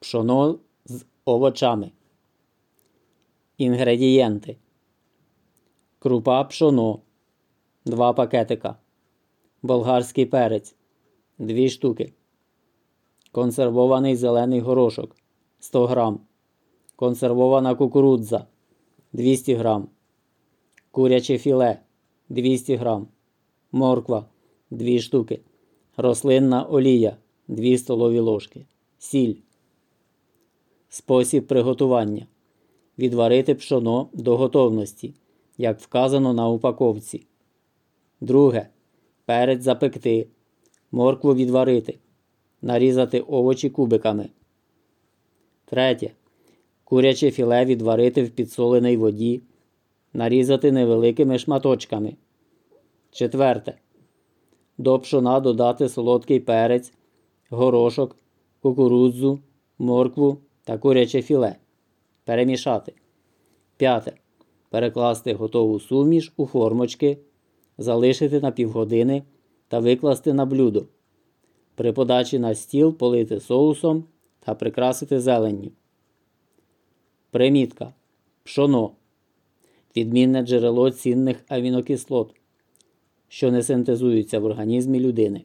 Пшоно з овочами. Інгредієнти. Крупа пшоно 2 пакетика. Болгарський перець 2 штуки. Консервований зелений горошок 100 грам. Консервована кукурудза 200 грам. Куряче філе 200 грам. Морква 2 штуки. Рослинна олія 2 столові ложки. Сіль. Спосіб приготування. Відварити пшоно до готовності, як вказано на упаковці. Друге. Перець запекти. Моркву відварити. Нарізати овочі кубиками. Третє. Куряче філе відварити в підсоленій воді. Нарізати невеликими шматочками. Четверте. До пшона додати солодкий перець, горошок, кукурудзу, моркву та куряче філе. Перемішати. П'яте. Перекласти готову суміш у формочки, залишити на півгодини та викласти на блюдо. При подачі на стіл полити соусом та прикрасити зеленню. Примітка. Пшоно. Відмінне джерело цінних амінокислот, що не синтезуються в організмі людини.